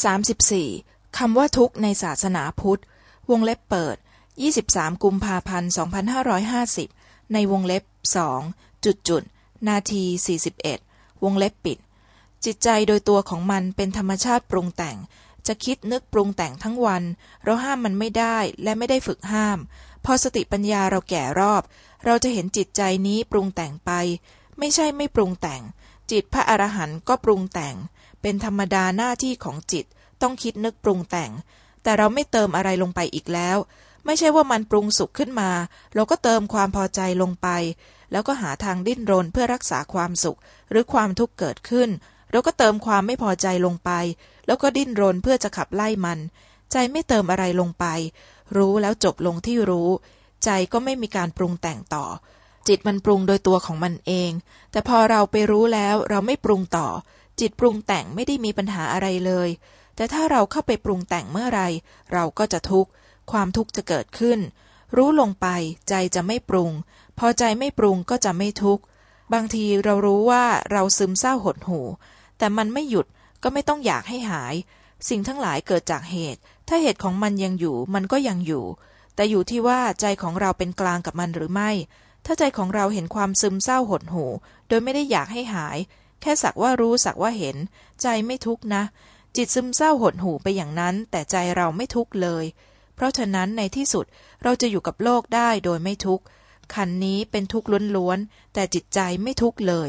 34. คำว่าทุกข์ในศาสนาพุทธ วงเล็บเปิด 23 กุมภาพันธ์ 2550 ในวงเล็บสองจุดจุดนาที 41 วงเล็บปิด จิตใจโดยตัวของมันเป็นธรรมชาติปรุงแต่ง จะคิดนึกปรุงแต่งทั้งวัน เราห้ามมันไม่ได้และไม่ได้ฝึกห้าม พอสติปัญญาเราแก่รอบ เราจะเห็นจิตใจนี้ปรุงแต่งไป ไม่ใช่ไม่ปรุงแต่ง จิตพระอรหันต์ก็ปรุงแต่ง เป็นธรรมดาหน้าที่ของจิต ต้องคิดนึกปรุงแต่ง แต่เราไม่เติมอะไรลงไปอีกแล้ว ไม่ใช่ว่ามันปรุงสุขขึ้นมา เราก็เติมความพอใจลงไป แล้วก็หาทางดิ้นรนเพื่อรักษาความสุข หรือความทุกข์เกิดขึ้น เราก็เติมความไม่พอใจลงไป แล้วก็ดิ้นรนเพื่อจะขับไล่มัน ใจไม่เติมอะไรลงไป รู้แล้วจบลงที่รู้ ใจก็ไม่มีการปรุงแต่งต่อ จิตมันปรุงโดยตัวของมันเอง แต่พอเราไปรู้แล้วเราไม่ปรุงต่อ จิตปรุงแต่งไม่ได้มีปัญหาอะไรเลย แต่ถ้าเราเข้าไปปรุงแต่งเมื่อไร เราก็จะทุกข์ ความทุกข์จะเกิดขึ้น รู้ลงไปใจจะไม่ปรุง พอใจไม่ปรุงก็จะไม่ทุกข์ บางทีเรารู้ว่าเราซึมเศร้าหดหู่ แต่มันไม่หยุดก็ไม่ต้องอยากให้หาย สิ่งทั้งหลายเกิดจากเหตุ ถ้าเหตุของมันยังอยู่มันก็ยังอยู่ แต่อยู่ที่ว่าใจของเราเป็นกลางกับมันหรือไม่ ถ้าใจของเราเห็นความซึมเศร้าหดหู่โดยไม่ได้อยากให้หาย แค่สักว่ารู้สักว่าเห็น ใจไม่ทุกนะ จิตซึมเศร้าหดหู่ไปอย่างนั้น แต่ใจเราไม่ทุกเลย เพราะฉะนั้นในที่สุดเราจะอยู่กับโลกได้โดยไม่ทุกขันนี้เป็นทุกข์ล้วนๆแต่จิตใจไม่ทุกเลย